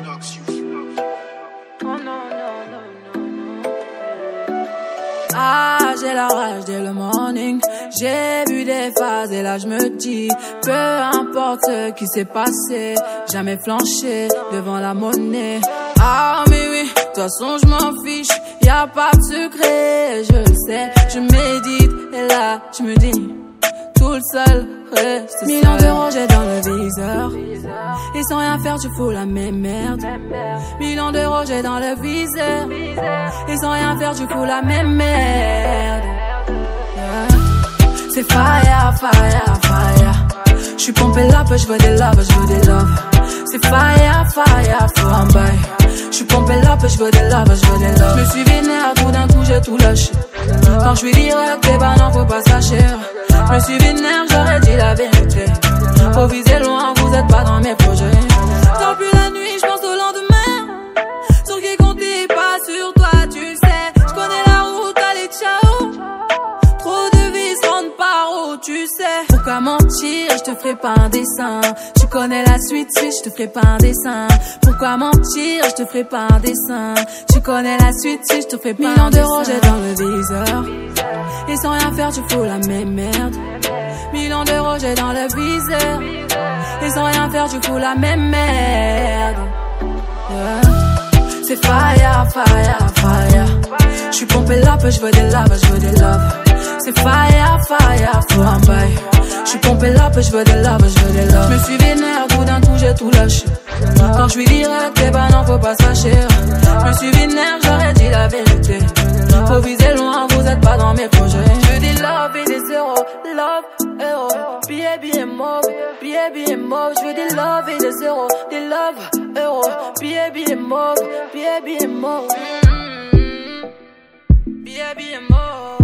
Oh ah, j'ai la rage dès le morning. J'ai vu des phases et là je me dis, peu importe ce qui s'est passé, jamais flanché devant la monnaie. Ah, mais oui, de toute façon je m'en fiche, y a pas de secret, je le sais. Je médite et là je me dis le seul reste Millions d'euros j'ai dans le viseur, et sans rien faire tu fous la même merde. Millions d'euros j'ai dans le viseur, et sans rien faire tu fous la même merde. C'est fire, fire, fire. J'suis pompé là, je veux des love, je veux des love. C'est fire, fire, faut un bail. J'suis pompé là, je veux des love, je veux des love. J'me suis vénère, tout d'un coup j'ai tout lâché. Quand j'suis direct, eh ben non, faut pas se lâcher. J'me suis vénère, j'aurais dit la vérité. Faut viser loin, vous êtes pas dans mes projets. Pourquoi mentir, je te ferai pas un dessin. Tu connais la suite, si je te ferai pas un dessin. Pourquoi mentir, je te ferai pas un dessin. Tu connais la suite, si je te ferai pas un dessin. D'euros, j'ai dans le viseur. Et sans rien faire, tu fous la même merde. Millions d'euros, j'ai dans le viseur. Et sans rien faire, tu fous la même merde. Yeah. C'est fire, fire, fire. J'suis pompé là, je veux des love, je veux des love. C'est fire, fire, faut un bail. Je veux des je veux. J'me suis vénère, tout d'un coup j'ai tout lâché. Quand j'suis direct, eh ben non, faut pas se fâcher. J'me suis vénère, j'aurais dit la vérité. Faut viser loin, vous êtes pas dans mes projets. J'veux des love et des zéros, love, héros. Billet, billet mauve, billet, billet mauve. J'veux des love et des zéros, des love, héros. Billet, billet mauve, billet, billet mauve. Billet, billet mauve.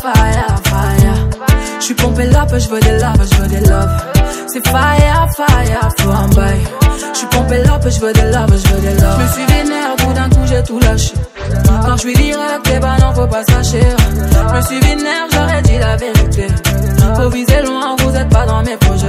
Fire, fire, fire. J'suis pompé là, je veux des love, je veux des love. C'est fire, fire, faut un bail. J'suis pompé là, je veux des love, je veux des love. J'me suis vénère, tout d'un coup j'ai tout lâché. Quand j'suis direct, eh ben non, faut pas lâcher. J'me suis vénère, j'aurais dit la vérité. Faut viser loin, vous êtes pas dans mes projets.